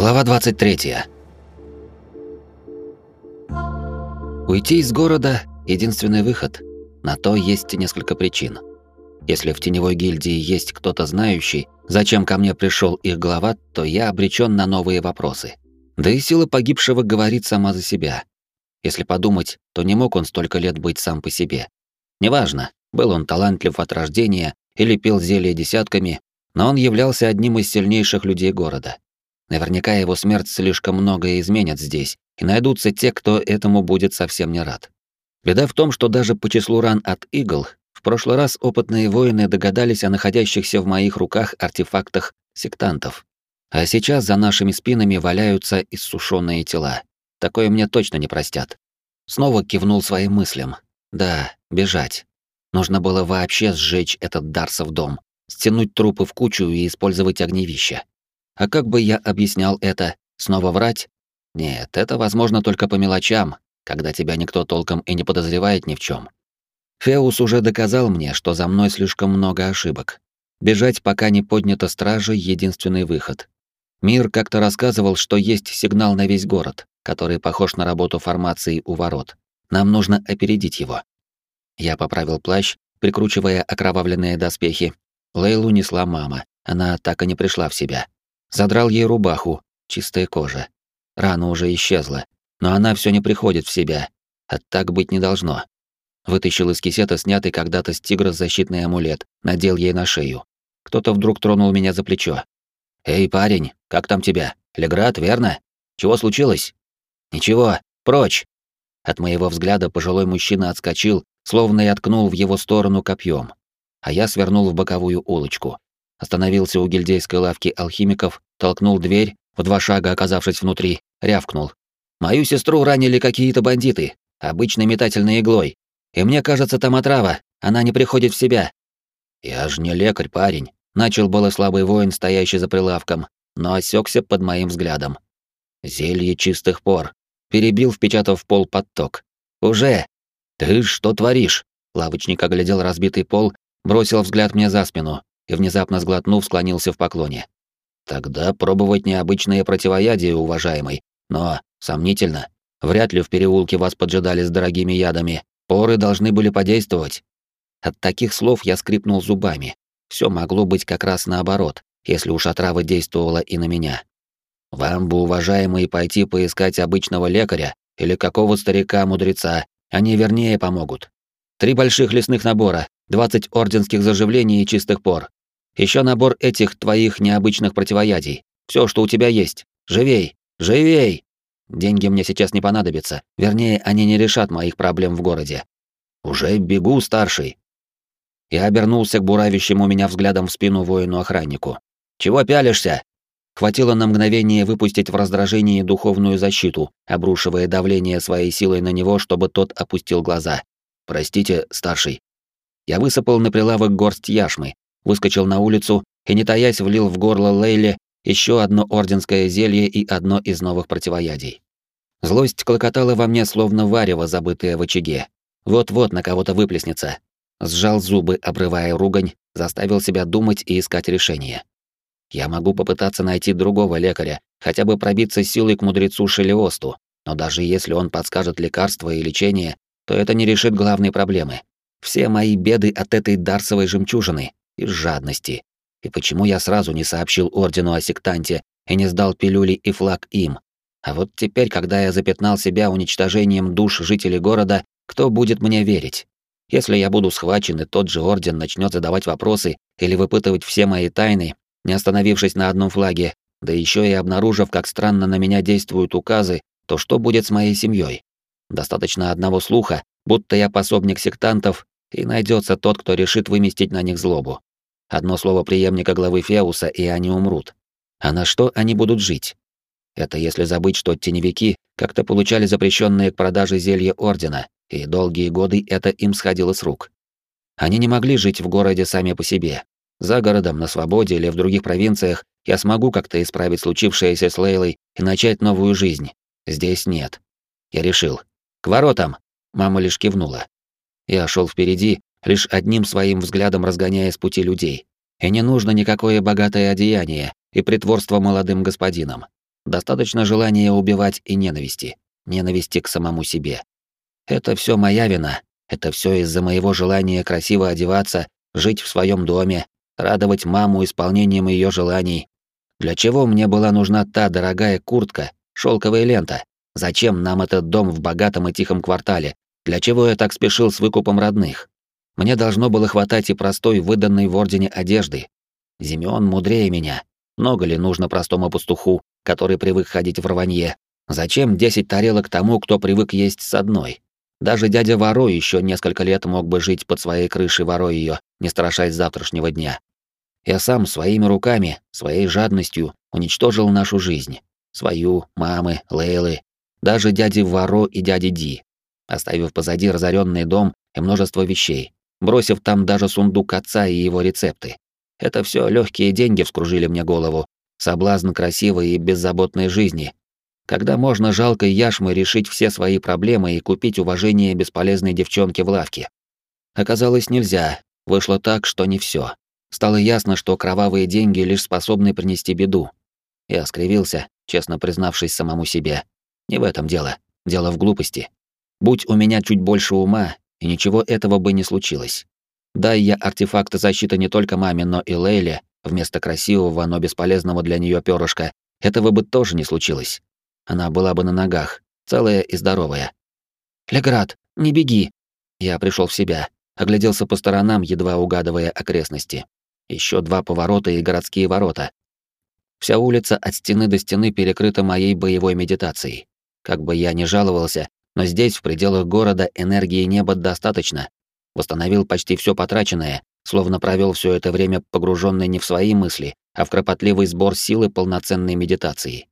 Глава 23. Уйти из города — единственный выход. На то есть несколько причин. Если в теневой гильдии есть кто-то знающий, зачем ко мне пришел их глава, то я обречен на новые вопросы. Да и сила погибшего говорит сама за себя. Если подумать, то не мог он столько лет быть сам по себе. Неважно, был он талантлив от рождения или пил зелья десятками, но он являлся одним из сильнейших людей города. Наверняка его смерть слишком многое изменит здесь, и найдутся те, кто этому будет совсем не рад. Беда в том, что даже по числу ран от игл в прошлый раз опытные воины догадались о находящихся в моих руках артефактах сектантов. А сейчас за нашими спинами валяются иссушенные тела. Такое мне точно не простят. Снова кивнул своим мыслям. Да, бежать. Нужно было вообще сжечь этот Дарсов дом, стянуть трупы в кучу и использовать огневище. А как бы я объяснял это? Снова врать? Нет, это возможно только по мелочам, когда тебя никто толком и не подозревает ни в чем. Феус уже доказал мне, что за мной слишком много ошибок. Бежать, пока не поднята стража, единственный выход. Мир как-то рассказывал, что есть сигнал на весь город, который похож на работу формации у ворот. Нам нужно опередить его. Я поправил плащ, прикручивая окровавленные доспехи. Лейлу несла мама. Она так и не пришла в себя. Задрал ей рубаху, чистая кожа. Рана уже исчезла, но она все не приходит в себя. А так быть не должно. Вытащил из кисета снятый когда-то с тигра защитный амулет, надел ей на шею. Кто-то вдруг тронул меня за плечо. «Эй, парень, как там тебя? Леград, верно? Чего случилось?» «Ничего, прочь!» От моего взгляда пожилой мужчина отскочил, словно я ткнул в его сторону копьем, а я свернул в боковую улочку остановился у гильдейской лавки алхимиков, толкнул дверь, в два шага оказавшись внутри, рявкнул. «Мою сестру ранили какие-то бандиты, обычной метательной иглой. И мне кажется, там отрава, она не приходит в себя». «Я ж не лекарь, парень», — начал было слабый воин, стоящий за прилавком, но осекся под моим взглядом. «Зелье чистых пор», — перебил, впечатав в пол подток. «Уже!» «Ты что творишь?» Лавочник оглядел разбитый пол, бросил взгляд мне за спину, и, внезапно сглотнув, склонился в поклоне. «Тогда пробовать необычное противоядие, уважаемый. Но, сомнительно. Вряд ли в переулке вас поджидали с дорогими ядами. Поры должны были подействовать». От таких слов я скрипнул зубами. Все могло быть как раз наоборот, если уж отрава действовала и на меня. Вам бы, уважаемый, пойти поискать обычного лекаря или какого старика-мудреца, они вернее помогут. Три больших лесных набора, 20 орденских заживлений и чистых пор. Еще набор этих твоих необычных противоядий. Все, что у тебя есть. Живей! Живей! Деньги мне сейчас не понадобятся. Вернее, они не решат моих проблем в городе. Уже бегу, старший. Я обернулся к буравящему меня взглядом в спину воину-охраннику. «Чего пялишься?» Хватило на мгновение выпустить в раздражении духовную защиту, обрушивая давление своей силой на него, чтобы тот опустил глаза. «Простите, старший». Я высыпал на прилавок горсть яшмы, выскочил на улицу и, не таясь, влил в горло Лейле еще одно орденское зелье и одно из новых противоядий. Злость клокотала во мне, словно варево, забытое в очаге. Вот-вот на кого-то выплеснется. Сжал зубы, обрывая ругань, заставил себя думать и искать решение. Я могу попытаться найти другого лекаря, хотя бы пробиться силой к мудрецу Шелиосту, но даже если он подскажет лекарство и лечение, то это не решит главной проблемы. Все мои беды от этой дарсовой жемчужины, из жадности. И почему я сразу не сообщил ордену о сектанте и не сдал пилюли и флаг им? А вот теперь, когда я запятнал себя уничтожением душ жителей города, кто будет мне верить? Если я буду схвачен, и тот же орден начнет задавать вопросы или выпытывать все мои тайны, не остановившись на одном флаге, да еще и обнаружив, как странно на меня действуют указы, то что будет с моей семьей? Достаточно одного слуха, будто я пособник сектантов, и найдется тот, кто решит выместить на них злобу. Одно слово преемника главы Феуса, и они умрут. А на что они будут жить? Это если забыть, что теневики как-то получали запрещенные к продаже зелья Ордена, и долгие годы это им сходило с рук. Они не могли жить в городе сами по себе. За городом, на свободе или в других провинциях я смогу как-то исправить случившееся с Лейлой и начать новую жизнь. Здесь нет. Я решил. К воротам. Мама лишь кивнула. Я шел впереди, лишь одним своим взглядом разгоняя с пути людей. И не нужно никакое богатое одеяние и притворство молодым господином. Достаточно желания убивать и ненависти. Ненависти к самому себе. Это все моя вина. Это все из-за моего желания красиво одеваться, жить в своем доме, радовать маму исполнением ее желаний. Для чего мне была нужна та дорогая куртка, шелковая лента? Зачем нам этот дом в богатом и тихом квартале? Для чего я так спешил с выкупом родных? Мне должно было хватать и простой выданной в ордене одежды. Зимён мудрее меня. Много ли нужно простому пастуху, который привык ходить в рванье? Зачем десять тарелок тому, кто привык есть с одной? Даже дядя Воро еще несколько лет мог бы жить под своей крышей, воруя ее, не страшась завтрашнего дня. Я сам своими руками, своей жадностью уничтожил нашу жизнь. Свою, мамы, Лейлы, даже дяди Варо и дяди Ди, оставив позади разоренный дом и множество вещей, бросив там даже сундук отца и его рецепты. Это все легкие деньги вскружили мне голову, соблазн красивой и беззаботной жизни, когда можно жалкой яшмой решить все свои проблемы и купить уважение бесполезной девчонки в лавке. Оказалось, нельзя, вышло так, что не все. Стало ясно, что кровавые деньги лишь способны принести беду. Я скривился, честно признавшись самому себе. Не в этом дело. Дело в глупости. Будь у меня чуть больше ума, и ничего этого бы не случилось. Дай я артефакты защиты не только маме, но и Лейле, вместо красивого, но бесполезного для нее перышка, этого бы тоже не случилось. Она была бы на ногах, целая и здоровая. «Леград, не беги!» Я пришел в себя, огляделся по сторонам, едва угадывая окрестности. Еще два поворота и городские ворота. Вся улица от стены до стены перекрыта моей боевой медитацией. Как бы я ни жаловался, но здесь, в пределах города, энергии неба достаточно. Восстановил почти все потраченное, словно провел все это время погруженный не в свои мысли, а в кропотливый сбор силы полноценной медитации.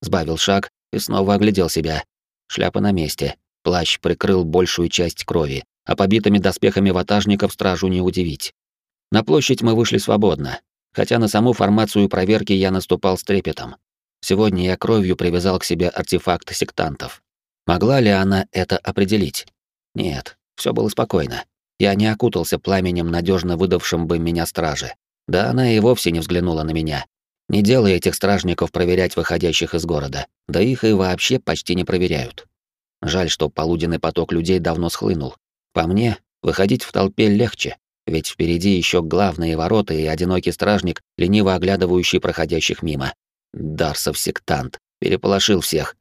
Сбавил шаг и снова оглядел себя. Шляпа на месте, плащ прикрыл большую часть крови, а побитыми доспехами ватажников стражу не удивить. На площадь мы вышли свободно, хотя на саму формацию проверки я наступал с трепетом. Сегодня я кровью привязал к себе артефакт сектантов. Могла ли она это определить? Нет, все было спокойно. Я не окутался пламенем, надежно выдавшим бы меня страже. Да она и вовсе не взглянула на меня. Не делай этих стражников проверять выходящих из города, да их и вообще почти не проверяют. Жаль, что полуденный поток людей давно схлынул. По мне, выходить в толпе легче, ведь впереди еще главные ворота и одинокий стражник, лениво оглядывающий проходящих мимо. Дарсов сектант. Переполошил всех.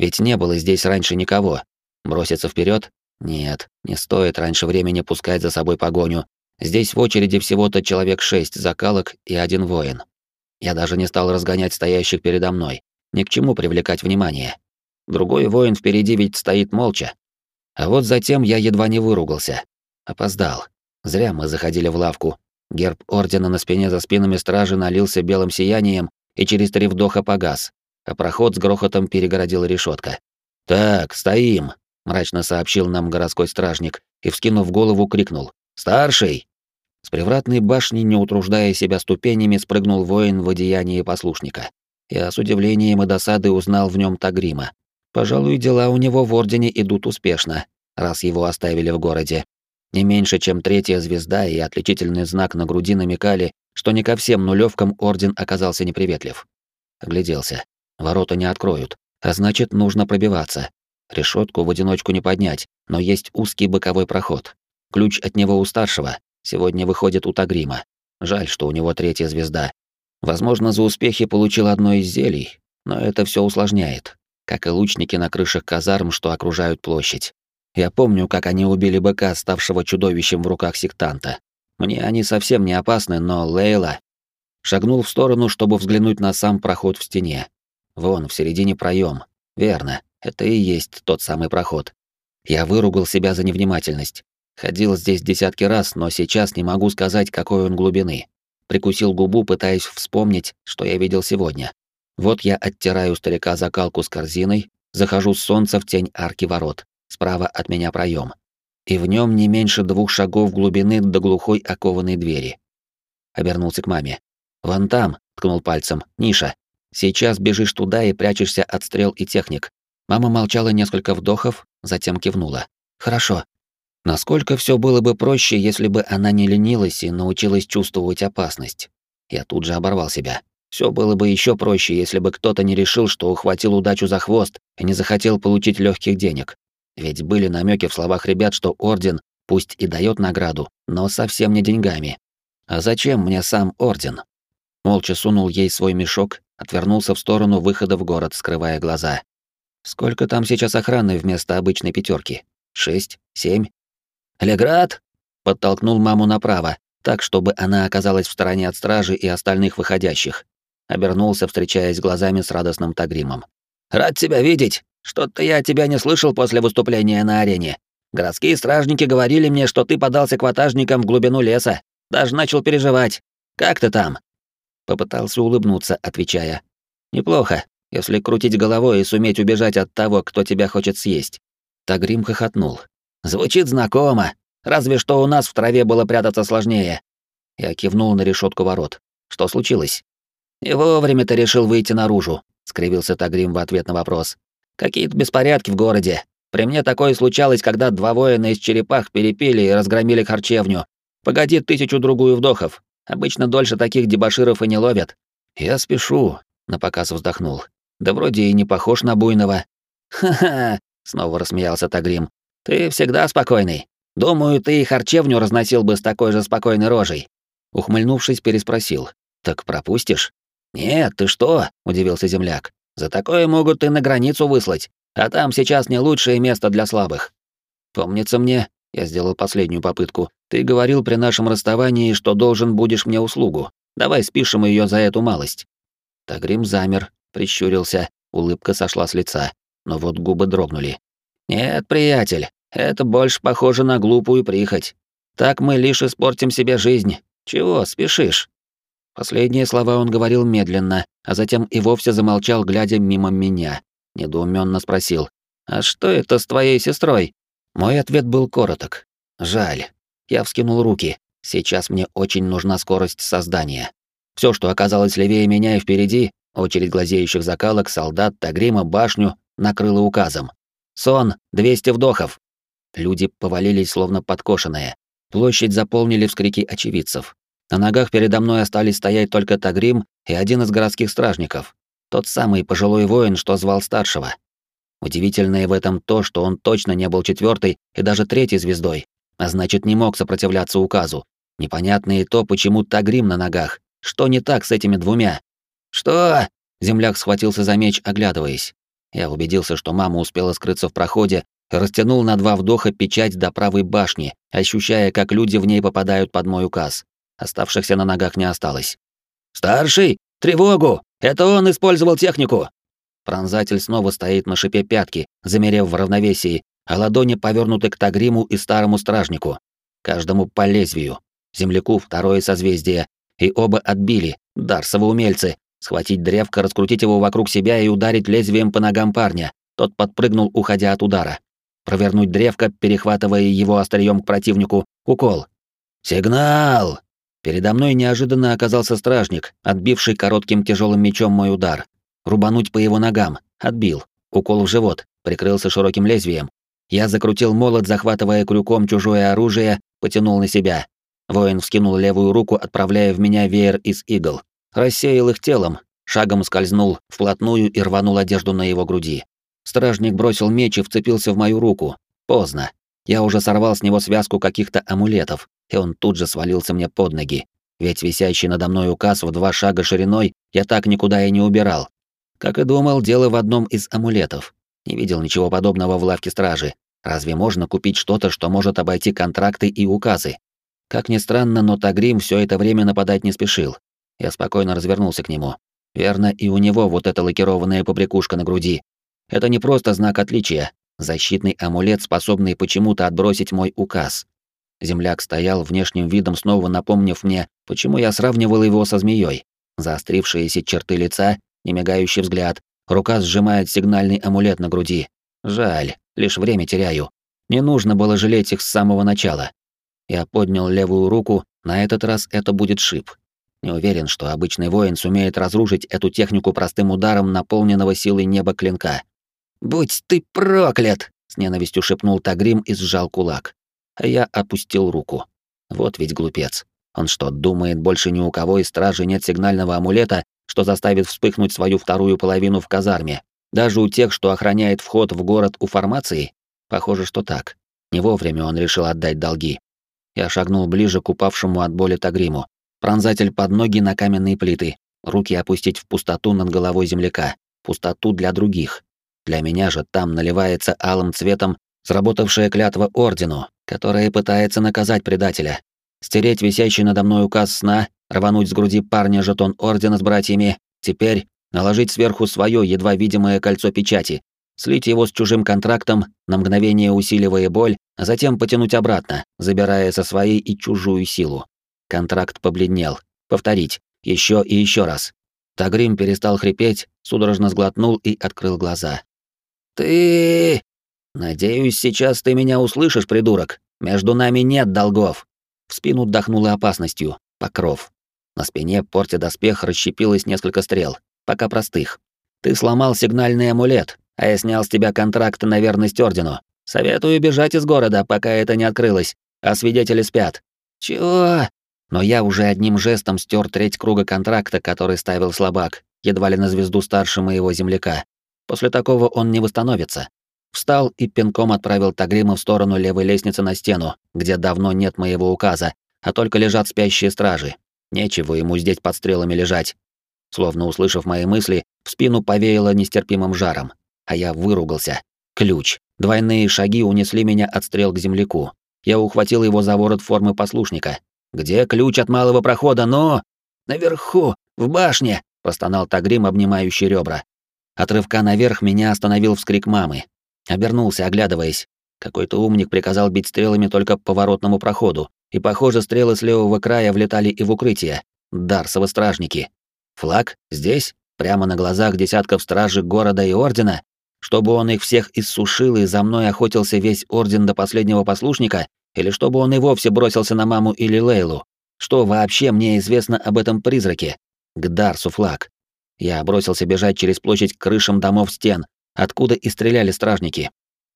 Ведь не было здесь раньше никого. Броситься вперед? Нет, не стоит раньше времени пускать за собой погоню. Здесь в очереди всего-то человек шесть закалок и один воин. Я даже не стал разгонять стоящих передо мной. Ни к чему привлекать внимание. Другой воин впереди ведь стоит молча. А вот затем я едва не выругался. Опоздал. Зря мы заходили в лавку. Герб ордена на спине за спинами стражи налился белым сиянием, и через три вдоха погас, а проход с грохотом перегородила решетка. «Так, стоим», — мрачно сообщил нам городской стражник и, вскинув голову, крикнул. «Старший!» С привратной башни, не утруждая себя ступенями, спрыгнул воин в одеянии послушника. Я с удивлением и досадой узнал в нем Тагрима. Пожалуй, дела у него в Ордене идут успешно, раз его оставили в городе. Не меньше, чем третья звезда и отличительный знак на груди намекали, что не ко всем нулевкам орден оказался неприветлив. Огляделся. Ворота не откроют, а значит, нужно пробиваться. Решетку в одиночку не поднять, но есть узкий боковой проход. Ключ от него у старшего, сегодня выходит у Тагрима. Жаль, что у него третья звезда. Возможно, за успехи получил одно из зелий, но это все усложняет, как и лучники на крышах казарм, что окружают площадь. Я помню, как они убили быка, ставшего чудовищем в руках сектанта. Мне они совсем не опасны, но Лейла шагнул в сторону, чтобы взглянуть на сам проход в стене. Вон, в середине проем. Верно, это и есть тот самый проход. Я выругал себя за невнимательность. Ходил здесь десятки раз, но сейчас не могу сказать, какой он глубины. Прикусил губу, пытаясь вспомнить, что я видел сегодня. Вот я оттираю старика закалку с корзиной, захожу с солнца в тень арки ворот. Справа от меня проем и в нем не меньше двух шагов глубины до глухой окованной двери. Обернулся к маме. «Вон там», — ткнул пальцем, — «ниша. Сейчас бежишь туда и прячешься от стрел и техник». Мама молчала несколько вдохов, затем кивнула. «Хорошо». Насколько все было бы проще, если бы она не ленилась и научилась чувствовать опасность. Я тут же оборвал себя. Все было бы еще проще, если бы кто-то не решил, что ухватил удачу за хвост и не захотел получить легких денег. Ведь были намеки в словах ребят, что орден пусть и дает награду, но совсем не деньгами. А зачем мне сам орден? Молча сунул ей свой мешок, отвернулся в сторону выхода в город, скрывая глаза. Сколько там сейчас охраны вместо обычной пятерки? Шесть? Семь? Леград! Подтолкнул маму направо, так, чтобы она оказалась в стороне от стражи и остальных выходящих. Обернулся, встречаясь глазами с радостным Тагримом. «Рад тебя видеть! Что-то я тебя не слышал после выступления на арене. Городские стражники говорили мне, что ты подался к ватажникам в глубину леса. Даже начал переживать. Как ты там?» Попытался улыбнуться, отвечая. «Неплохо, если крутить головой и суметь убежать от того, кто тебя хочет съесть». Тагрим хохотнул. «Звучит знакомо. Разве что у нас в траве было прятаться сложнее». Я кивнул на решетку ворот. «Что случилось?» «И вовремя ты решил выйти наружу», — скривился Тагрим в ответ на вопрос. «Какие-то беспорядки в городе. При мне такое случалось, когда два воина из черепах перепили и разгромили харчевню. Погоди тысячу-другую вдохов. Обычно дольше таких дебоширов и не ловят. Я спешу, напоказ вздохнул. Да вроде и не похож на буйного. Ха-ха, снова рассмеялся Тагрим. Ты всегда спокойный. Думаю, ты и харчевню разносил бы с такой же спокойной рожей. Ухмыльнувшись, переспросил. Так пропустишь? Нет, ты что? удивился земляк. За такое могут и на границу выслать, а там сейчас не лучшее место для слабых. Помнится мне, я сделал последнюю попытку. Ты говорил при нашем расставании, что должен будешь мне услугу. Давай спишем ее за эту малость. Тагрим замер, прищурился, улыбка сошла с лица, но вот губы дрогнули. Нет, приятель, это больше похоже на глупую прихоть. Так мы лишь испортим себе жизнь. Чего спешишь? Последние слова он говорил медленно, а затем и вовсе замолчал, глядя мимо меня. Недоуменно спросил: "А что это с твоей сестрой?" Мой ответ был короток. Жаль. Я вскинул руки. Сейчас мне очень нужна скорость создания. Все, что оказалось левее меня и впереди, очередь глазеющих закалок, солдат, тагрима, башню, накрыло указом. Сон, 200 вдохов. Люди повалились словно подкошенные. Площадь заполнили вскрики очевидцев. На ногах передо мной остались стоять только Тагрим и один из городских стражников. Тот самый пожилой воин, что звал старшего. Удивительное в этом то, что он точно не был четвертой и даже третьей звездой, а значит, не мог сопротивляться указу. Непонятно и то, почему Тагрим на ногах. Что не так с этими двумя? Что? Земляк схватился за меч, оглядываясь. Я убедился, что мама успела скрыться в проходе, растянул на два вдоха печать до правой башни, ощущая, как люди в ней попадают под мой указ. Оставшихся на ногах не осталось. «Старший! Тревогу! Это он использовал технику!» Пронзатель снова стоит на шипе пятки, замерев в равновесии, а ладони повернуты к Тагриму и старому стражнику. Каждому по лезвию. Земляку второе созвездие. И оба отбили, дарсовы умельцы. Схватить древко, раскрутить его вокруг себя и ударить лезвием по ногам парня. Тот подпрыгнул, уходя от удара. Провернуть древко, перехватывая его острием к противнику. Укол. «Сигнал!» Передо мной неожиданно оказался стражник, отбивший коротким тяжелым мечом мой удар. Рубануть по его ногам. Отбил. Укол в живот. Прикрылся широким лезвием. Я закрутил молот, захватывая крюком чужое оружие, потянул на себя. Воин вскинул левую руку, отправляя в меня веер из игл. Рассеял их телом, шагом скользнул вплотную и рванул одежду на его груди. Стражник бросил меч и вцепился в мою руку. Поздно. Я уже сорвал с него связку каких-то амулетов, и он тут же свалился мне под ноги. Ведь висящий надо мной указ в два шага шириной я так никуда и не убирал. Как и думал, дело в одном из амулетов. Не видел ничего подобного в лавке стражи. Разве можно купить что-то, что может обойти контракты и указы? Как ни странно, но Тагрим все это время нападать не спешил. Я спокойно развернулся к нему. Верно, и у него вот эта лакированная побрякушка на груди. Это не просто знак отличия. Защитный амулет, способный почему-то отбросить мой указ. Земляк стоял внешним видом, снова напомнив мне, почему я сравнивал его со змеей. Заострившиеся черты лица немигающий взгляд, рука сжимает сигнальный амулет на груди. Жаль, лишь время теряю. Не нужно было жалеть их с самого начала. Я поднял левую руку, на этот раз это будет шип. Не уверен, что обычный воин сумеет разрушить эту технику простым ударом наполненного силой неба клинка. «Будь ты проклят!» — с ненавистью шепнул Тагрим и сжал кулак. А я опустил руку. Вот ведь глупец. Он что, думает, больше ни у кого из стражи нет сигнального амулета, что заставит вспыхнуть свою вторую половину в казарме, даже у тех, что охраняет вход в город у формации? Похоже, что так. Не вовремя он решил отдать долги. Я шагнул ближе к упавшему от боли Тагриму. Пронзатель под ноги на каменные плиты. Руки опустить в пустоту над головой земляка. Пустоту для других. Для меня же там наливается алым цветом сработавшая клятва Ордену, которая пытается наказать предателя. Стереть висящий надо мной указ сна, рвануть с груди парня жетон Ордена с братьями, теперь наложить сверху свое едва видимое кольцо печати, слить его с чужим контрактом, на мгновение усиливая боль, а затем потянуть обратно, забирая со своей и чужую силу. Контракт побледнел. Повторить. еще и еще раз. Тагрим перестал хрипеть, судорожно сглотнул и открыл глаза. «Ты...» «Надеюсь, сейчас ты меня услышишь, придурок. Между нами нет долгов». В спину дохнуло опасностью. Покров. На спине, порте доспех, расщепилось несколько стрел, пока простых. «Ты сломал сигнальный амулет, а я снял с тебя контракт на верность Ордену. Советую бежать из города, пока это не открылось, а свидетели спят». «Чего?» Но я уже одним жестом стер треть круга контракта, который ставил слабак, едва ли на звезду старше моего земляка. После такого он не восстановится. Встал и пинком отправил Тагрима в сторону левой лестницы на стену, где давно нет моего указа, а только лежат спящие стражи. Нечего ему здесь под стрелами лежать. Словно услышав мои мысли, в спину повеяло нестерпимым жаром а я выругался. Ключ. Двойные шаги унесли меня от стрел к земляку. Я ухватил его за ворот формы послушника. «Где ключ от малого прохода, но...» «Наверху, в башне!» — простонал Тагрим, обнимающий ребра. От рывка наверх меня остановил вскрик мамы. Обернулся, оглядываясь. Какой-то умник приказал бить стрелами только по поворотному проходу, и, похоже, стрелы с левого края влетали и в укрытие. Дарсовы стражники. Флаг? Здесь? Прямо на глазах десятков стражей города и ордена? Чтобы он их всех иссушил и за мной охотился весь орден до последнего послушника, или чтобы он и вовсе бросился на маму или Лейлу? Что вообще мне известно об этом призраке? К Дарсу флаг. Я бросился бежать через площадь к крышам домов стен, откуда и стреляли стражники.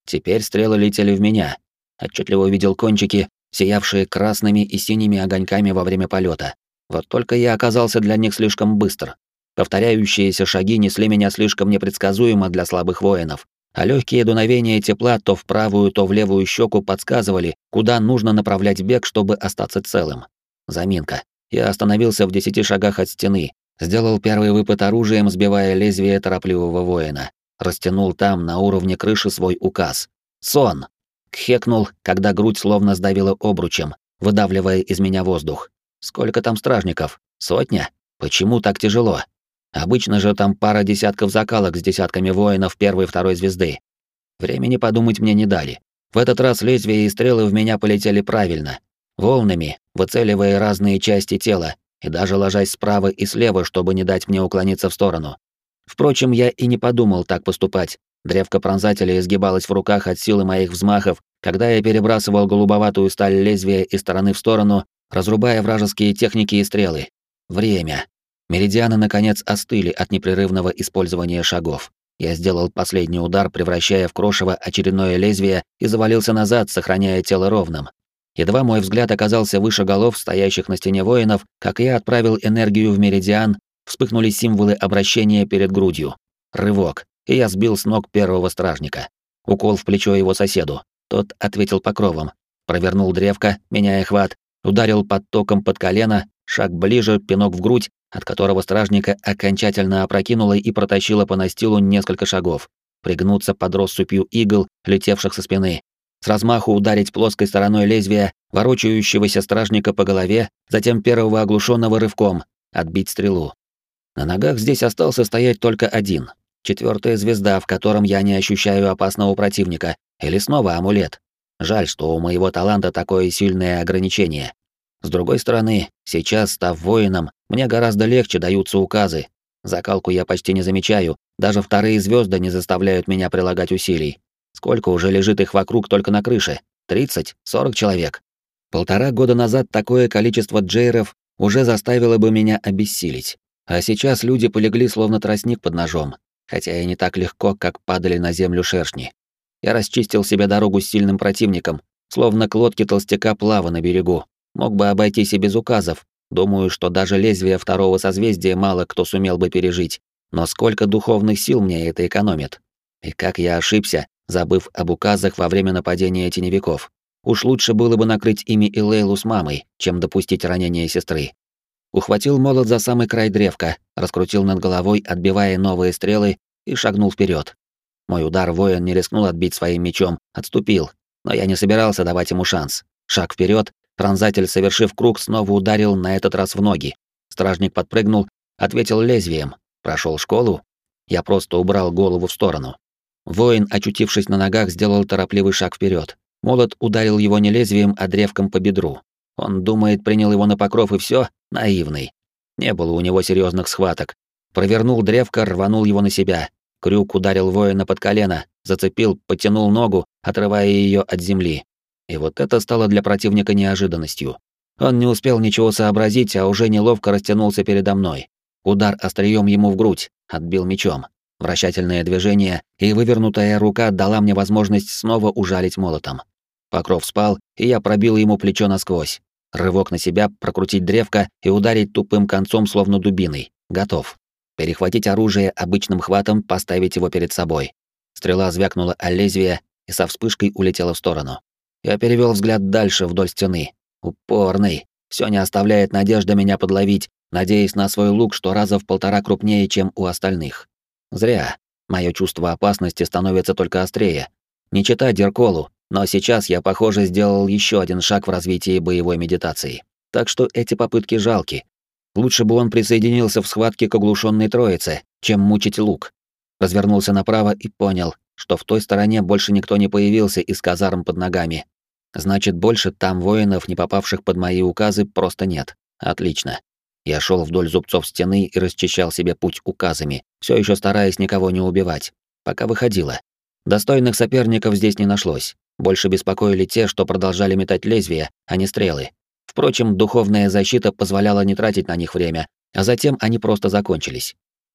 Теперь стрелы летели в меня. Отчетливо увидел кончики, сиявшие красными и синими огоньками во время полета. Вот только я оказался для них слишком быстр. Повторяющиеся шаги несли меня слишком непредсказуемо для слабых воинов, а легкие дуновения тепла то в правую, то в левую щеку подсказывали, куда нужно направлять бег, чтобы остаться целым. Заминка. Я остановился в десяти шагах от стены, сделал первый выпад оружием, сбивая лезвие торопливого воина. Растянул там, на уровне крыши, свой указ. «Сон!» Кхекнул, когда грудь словно сдавила обручем, выдавливая из меня воздух. «Сколько там стражников? Сотня? Почему так тяжело?» Обычно же там пара десятков закалок с десятками воинов первой и второй звезды. Времени подумать мне не дали. В этот раз лезвия и стрелы в меня полетели правильно, волнами, выцеливая разные части тела и даже ложась справа и слева, чтобы не дать мне уклониться в сторону. Впрочем, я и не подумал так поступать. Древко пронзателя изгибалось в руках от силы моих взмахов, когда я перебрасывал голубоватую сталь лезвия из стороны в сторону, разрубая вражеские техники и стрелы. Время. Меридианы, наконец, остыли от непрерывного использования шагов. Я сделал последний удар, превращая в крошево очередное лезвие и завалился назад, сохраняя тело ровным. Едва мой взгляд оказался выше голов стоящих на стене воинов, как я отправил энергию в меридиан, вспыхнули символы обращения перед грудью. Рывок, и я сбил с ног первого стражника. Укол в плечо его соседу. Тот ответил покровом. Провернул древко, меняя хват, ударил под током под колено, шаг ближе, пинок в грудь, от которого стражника окончательно опрокинуло и протащило по настилу несколько шагов, пригнуться под россыпью игл, летевших со спины, с размаху ударить плоской стороной лезвия ворочающегося стражника по голове, затем первого оглушенного рывком, отбить стрелу. На ногах здесь остался стоять только один. Четвертая звезда, в котором я не ощущаю опасного противника, или снова амулет. Жаль, что у моего таланта такое сильное ограничение. С другой стороны, сейчас, став воином, мне гораздо легче даются указы. Закалку я почти не замечаю, даже вторые звезды не заставляют меня прилагать усилий. Сколько уже лежит их вокруг только на крыше? 30, 40 человек. Полтора года назад такое количество джейров уже заставило бы меня обессилить. А сейчас люди полегли словно тростник под ножом, хотя и не так легко, как падали на землю шершни. Я расчистил себе дорогу с сильным противником, словно к лодке толстяка плава на берегу, Мог бы обойтись и без указов, Думаю, что даже лезвие второго созвездия мало кто сумел бы пережить. Но сколько духовных сил мне это экономит? И как я ошибся, забыв об указах во время нападения теневиков. Уж лучше было бы накрыть ими и Лейлу с мамой, чем допустить ранение сестры. Ухватил молот за самый край древка, раскрутил над головой, отбивая новые стрелы, и шагнул вперед. Мой удар воин не рискнул отбить своим мечом, отступил, но я не собирался давать ему шанс. Шаг вперед, пронзатель, совершив круг, снова ударил на этот раз в ноги. Стражник подпрыгнул, ответил лезвием. Прошел школу? Я просто убрал голову в сторону. Воин, очутившись на ногах, сделал торопливый шаг вперед. Молот ударил его не лезвием, а древком по бедру. Он думает, принял его на покров и все, наивный. Не было у него серьезных схваток. Провернул древко, рванул его на себя. Крюк ударил воина под колено, зацепил, потянул ногу, отрывая ее от земли. И вот это стало для противника неожиданностью. Он не успел ничего сообразить, а уже неловко растянулся передо мной. Удар острием ему в грудь, отбил мечом. Вращательное движение и вывернутая рука дала мне возможность снова ужалить молотом. Покров спал, и я пробил ему плечо насквозь. Рывок на себя, прокрутить древко и ударить тупым концом, словно дубиной. Готов. Перехватить оружие обычным хватом, поставить его перед собой. Стрела звякнула о лезвие и со вспышкой улетела в сторону. Я перевел взгляд дальше вдоль стены. Упорный. Все не оставляет надежды меня подловить, надеясь на свой лук, что раза в полтора крупнее, чем у остальных. Зря. Мое чувство опасности становится только острее. Не читать Дерколу, но сейчас я, похоже, сделал еще один шаг в развитии боевой медитации. Так что эти попытки жалки. Лучше бы он присоединился в схватке к оглушенной троице, чем мучить лук. Развернулся направо и понял, что в той стороне больше никто не появился из казарм под ногами. Значит, больше там воинов, не попавших под мои указы, просто нет. Отлично. Я шел вдоль зубцов стены и расчищал себе путь указами, все еще стараясь никого не убивать. Пока выходило. Достойных соперников здесь не нашлось. Больше беспокоили те, что продолжали метать лезвия, а не стрелы. Впрочем, духовная защита позволяла не тратить на них время, а затем они просто закончились.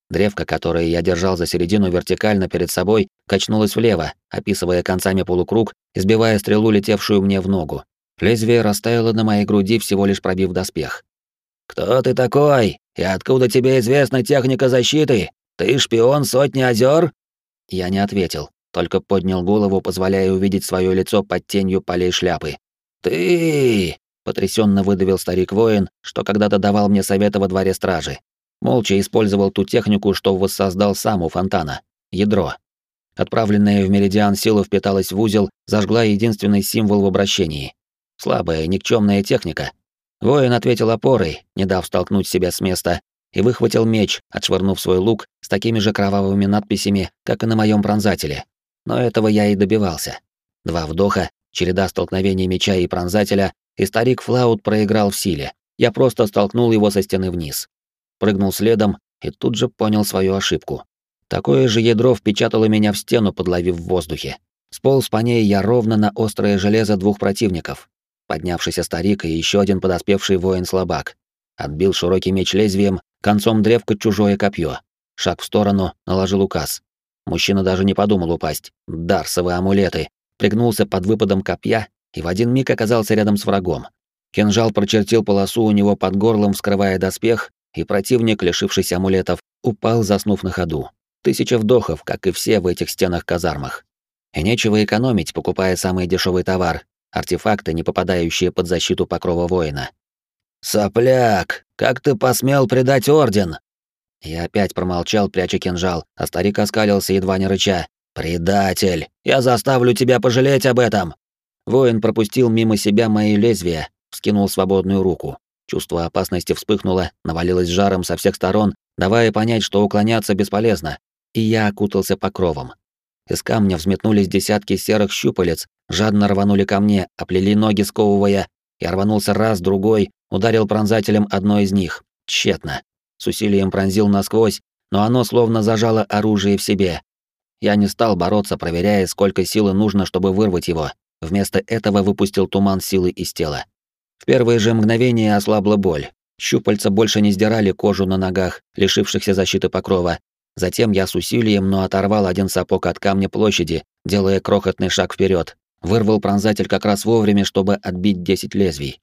Древко, которое я держал за середину вертикально перед собой, качнулось влево, описывая концами полукруг, избивая стрелу, летевшую мне в ногу. Лезвие растаяло на моей груди, всего лишь пробив доспех. «Кто ты такой? И откуда тебе известна техника защиты? Ты шпион сотни озер?» Я не ответил, только поднял голову, позволяя увидеть свое лицо под тенью полей шляпы. «Ты!» — потрясенно выдавил старик-воин, что когда-то давал мне советы во дворе стражи. Молча использовал ту технику, что воссоздал сам у фонтана — ядро. Отправленная в меридиан сила впиталась в узел, зажгла единственный символ в обращении. Слабая, никчемная техника, Воин ответил опорой, не дав столкнуть себя с места, и выхватил меч, отшвырнув свой лук с такими же кровавыми надписями, как и на моем пронзателе. Но этого я и добивался. Два вдоха, череда столкновений меча и пронзателя, и старик Флаут проиграл в силе. Я просто столкнул его со стены вниз. Прыгнул следом и тут же понял свою ошибку. Такое же ядро впечатало меня в стену, подловив в воздухе. Сполз по ней я ровно на острое железо двух противников, Поднявшийся старик и еще один подоспевший воин-слабак. Отбил широкий меч лезвием, концом древка чужое копье. Шаг в сторону, наложил указ. Мужчина даже не подумал упасть. Дарсовые амулеты. Пригнулся под выпадом копья и в один миг оказался рядом с врагом. Кинжал прочертил полосу у него под горлом, вскрывая доспех, и противник, лишившийся амулетов, упал, заснув на ходу. Тысяча вдохов, как и все в этих стенах-казармах. И нечего экономить, покупая самый дешевый товар, артефакты, не попадающие под защиту покрова воина. «Сопляк, как ты посмел предать орден?» Я опять промолчал, пряча кинжал, а старик оскалился, едва не рыча. «Предатель! Я заставлю тебя пожалеть об этом!» Воин пропустил мимо себя мои лезвия, вскинул свободную руку. Чувство опасности вспыхнуло, навалилось жаром со всех сторон, давая понять, что уклоняться бесполезно, и я окутался покровом. Из камня взметнулись десятки серых щупалец, жадно рванули ко мне, оплели ноги, сковывая. Я рванулся раз, другой, ударил пронзателем одно из них. Тщетно. С усилием пронзил насквозь, но оно словно зажало оружие в себе. Я не стал бороться, проверяя, сколько силы нужно, чтобы вырвать его. Вместо этого выпустил туман силы из тела. В первые же мгновения ослабла боль. Щупальца больше не сдирали кожу на ногах, лишившихся защиты покрова, Затем я с усилием, но оторвал один сапог от камня площади, делая крохотный шаг вперед. Вырвал пронзатель как раз вовремя, чтобы отбить десять лезвий.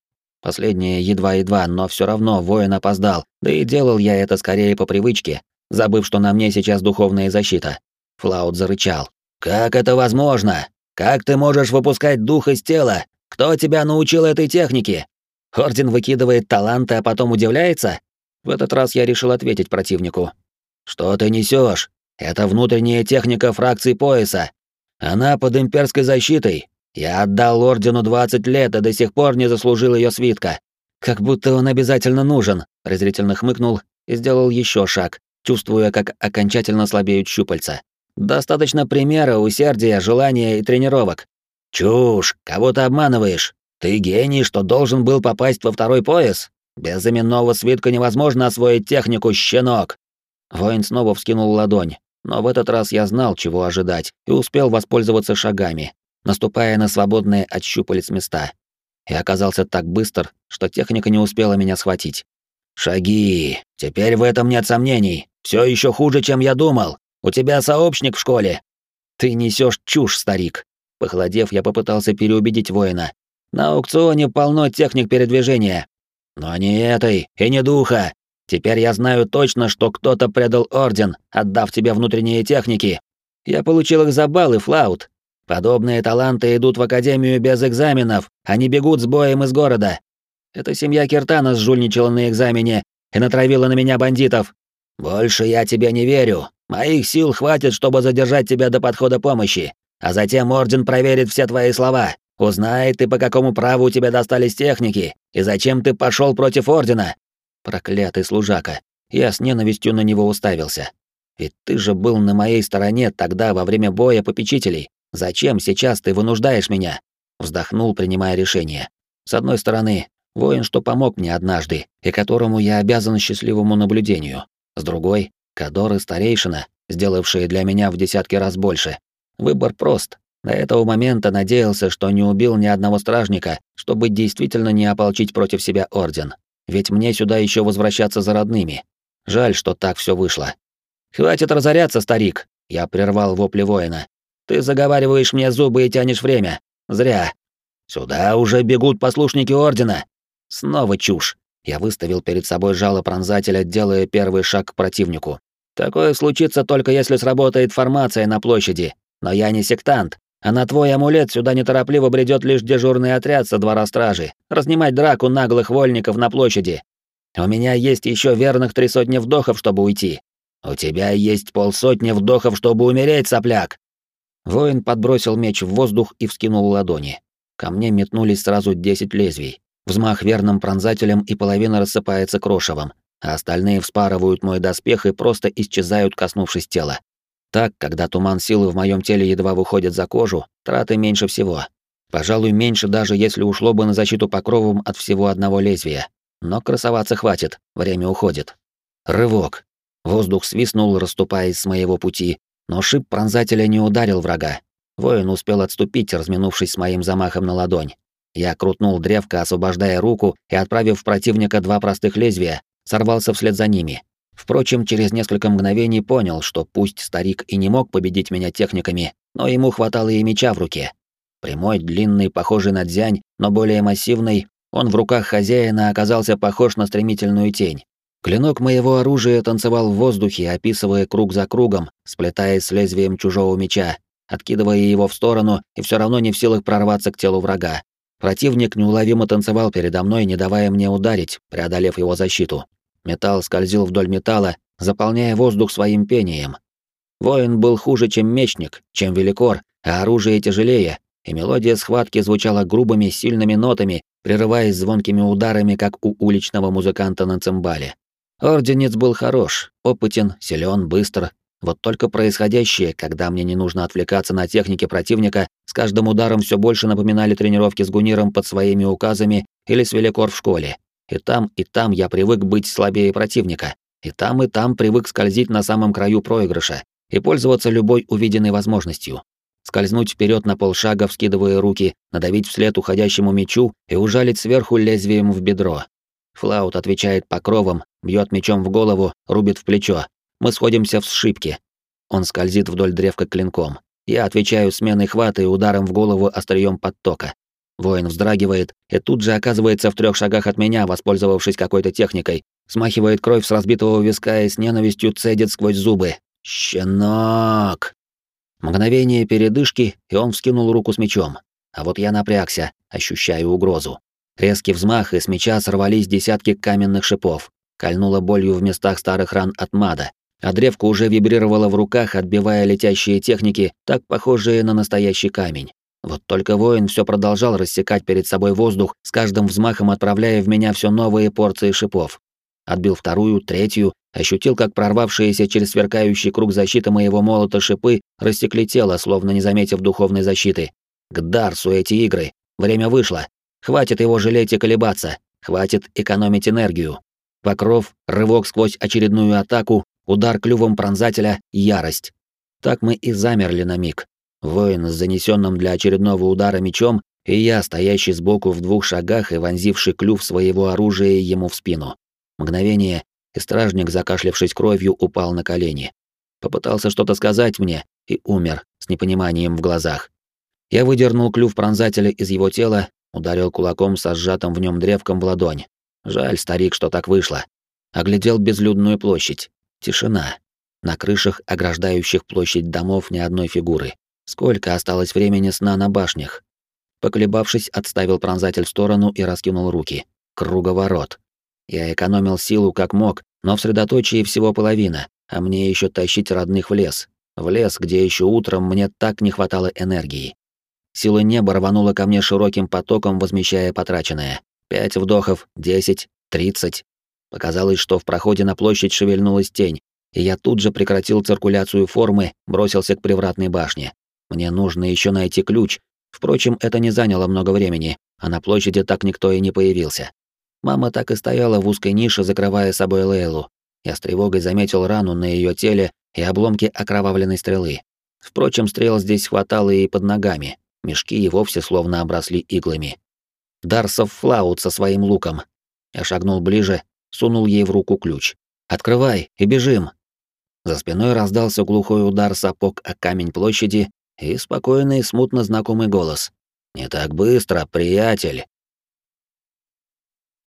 Последнее едва-едва, но все равно воин опоздал, да и делал я это скорее по привычке, забыв, что на мне сейчас духовная защита. Флаут зарычал. «Как это возможно? Как ты можешь выпускать дух из тела? Кто тебя научил этой технике?» Орден выкидывает таланты, а потом удивляется? В этот раз я решил ответить противнику. «Что ты несешь? Это внутренняя техника фракции пояса. Она под имперской защитой. Я отдал Ордену 20 лет и до сих пор не заслужил ее свитка. Как будто он обязательно нужен», — презрительно хмыкнул и сделал еще шаг, чувствуя, как окончательно слабеют щупальца. «Достаточно примера, усердия, желания и тренировок». «Чушь! Кого ты обманываешь? Ты гений, что должен был попасть во второй пояс? Без именного свитка невозможно освоить технику, щенок!» Воин снова вскинул ладонь, но в этот раз я знал, чего ожидать, и успел воспользоваться шагами, наступая на свободные от щупалец места. И оказался так быстр, что техника не успела меня схватить. «Шаги! Теперь в этом нет сомнений. Все еще хуже, чем я думал. У тебя сообщник в школе». «Ты несешь чушь, старик». Похолодев, я попытался переубедить воина. «На аукционе полно техник передвижения». «Но не этой, и не духа. Теперь я знаю точно, что кто-то предал орден, отдав тебе внутренние техники. Я получил их за баллы, Флаут. Подобные таланты идут в академию без экзаменов, они бегут с боем из города. Эта семья Киртана сжульничала на экзамене и натравила на меня бандитов. Больше я тебе не верю. Моих сил хватит, чтобы задержать тебя до подхода помощи, а затем орден проверит все твои слова, узнает и по какому праву у тебя достались техники, и зачем ты пошел против ордена. Проклятый служака. Я с ненавистью на него уставился. Ведь ты же был на моей стороне тогда во время боя попечителей. Зачем сейчас ты вынуждаешь меня? Вздохнул, принимая решение. С одной стороны, воин, что помог мне однажды, и которому я обязан счастливому наблюдению. С другой, Кадор и старейшина, сделавшие для меня в десятки раз больше. Выбор прост. До этого момента надеялся, что не убил ни одного стражника, чтобы действительно не ополчить против себя орден ведь мне сюда еще возвращаться за родными. Жаль, что так все вышло. Хватит разоряться, старик, я прервал вопли воина. Ты заговариваешь мне зубы и тянешь время. Зря. Сюда уже бегут послушники ордена. Снова чушь. Я выставил перед собой жало пронзателя, делая первый шаг к противнику. Такое случится только если сработает формация на площади. Но я не сектант. А на твой амулет сюда неторопливо бредет лишь дежурный отряд со двора стражи, разнимать драку наглых вольников на площади. У меня есть еще верных три сотни вдохов, чтобы уйти. У тебя есть полсотни вдохов, чтобы умереть, сопляк. Воин подбросил меч в воздух и вскинул ладони. Ко мне метнулись сразу десять лезвий. Взмах верным пронзателем, и половина рассыпается крошевом, а остальные вспарывают мой доспех и просто исчезают, коснувшись тела. Так, когда туман силы в моем теле едва выходит за кожу, траты меньше всего. Пожалуй, меньше даже если ушло бы на защиту покровом от всего одного лезвия. Но красоваться хватит, время уходит. Рывок. Воздух свистнул, расступаясь с моего пути, но шип пронзателя не ударил врага. Воин успел отступить, разминувшись с моим замахом на ладонь. Я крутнул древко, освобождая руку, и, отправив противника два простых лезвия, сорвался вслед за ними. Впрочем, через несколько мгновений понял, что пусть старик и не мог победить меня техниками, но ему хватало и меча в руке. Прямой, длинный, похожий на дзянь, но более массивный, он в руках хозяина оказался похож на стремительную тень. Клинок моего оружия танцевал в воздухе, описывая круг за кругом, сплетаясь с лезвием чужого меча, откидывая его в сторону и все равно не в силах прорваться к телу врага. Противник неуловимо танцевал передо мной, не давая мне ударить, преодолев его защиту. Металл скользил вдоль металла, заполняя воздух своим пением. Воин был хуже, чем мечник, чем великор, а оружие тяжелее, и мелодия схватки звучала грубыми, сильными нотами, прерываясь звонкими ударами, как у уличного музыканта на цимбале. Орденец был хорош, опытен, силен, быстр. Вот только происходящее, когда мне не нужно отвлекаться на техники противника, с каждым ударом все больше напоминали тренировки с Гуниром под своими указами или с Великор в школе. И там, и там я привык быть слабее противника. И там, и там привык скользить на самом краю проигрыша и пользоваться любой увиденной возможностью. Скользнуть вперед на полшага, вскидывая руки, надавить вслед уходящему мечу и ужалить сверху лезвием в бедро. Флаут отвечает покровом, бьет мечом в голову, рубит в плечо. Мы сходимся в сшибке. Он скользит вдоль древка клинком. Я отвечаю сменой хвата и ударом в голову острием подтока. Воин вздрагивает и тут же оказывается в трех шагах от меня, воспользовавшись какой-то техникой. Смахивает кровь с разбитого виска и с ненавистью цедит сквозь зубы. «Щенок!» Мгновение передышки, и он вскинул руку с мечом. А вот я напрягся, ощущая угрозу. Резкий взмах, и с меча сорвались десятки каменных шипов. Кольнуло болью в местах старых ран от мада, а древко уже вибрировало в руках, отбивая летящие техники, так похожие на настоящий камень. Вот только воин все продолжал рассекать перед собой воздух, с каждым взмахом отправляя в меня все новые порции шипов. Отбил вторую, третью, ощутил, как прорвавшиеся через сверкающий круг защиты моего молота шипы растекли тело, словно не заметив духовной защиты. К Дарсу эти игры. Время вышло. Хватит его жалеть и колебаться. Хватит экономить энергию. Покров, рывок сквозь очередную атаку, удар клювом пронзателя, ярость. Так мы и замерли на миг. Воин с занесенным для очередного удара мечом, и я, стоящий сбоку в двух шагах и вонзивший клюв своего оружия ему в спину. Мгновение, и стражник, закашлявшись кровью, упал на колени. Попытался что-то сказать мне и умер с непониманием в глазах. Я выдернул клюв пронзателя из его тела, ударил кулаком со сжатым в нем древком в ладонь. Жаль, старик, что так вышло. Оглядел безлюдную площадь. Тишина. На крышах, ограждающих площадь домов, ни одной фигуры. Сколько осталось времени сна на башнях? Поколебавшись, отставил пронзатель в сторону и раскинул руки. Круговорот. Я экономил силу как мог, но в средоточии всего половина, а мне еще тащить родных в лес. В лес, где еще утром мне так не хватало энергии. Сила неба рванула ко мне широким потоком, возмещая потраченное. Пять вдохов, десять, тридцать. Показалось, что в проходе на площадь шевельнулась тень, и я тут же прекратил циркуляцию формы, бросился к привратной башне. Мне нужно еще найти ключ. Впрочем, это не заняло много времени, а на площади так никто и не появился. Мама так и стояла в узкой нише, закрывая собой Лейлу. Я с тревогой заметил рану на ее теле и обломки окровавленной стрелы. Впрочем, стрел здесь хватало и под ногами. Мешки и вовсе словно обросли иглами. Дарсов флаут со своим луком. Я шагнул ближе, сунул ей в руку ключ. «Открывай и бежим!» За спиной раздался глухой удар сапог о камень площади, и спокойный, смутно знакомый голос. «Не так быстро, приятель!»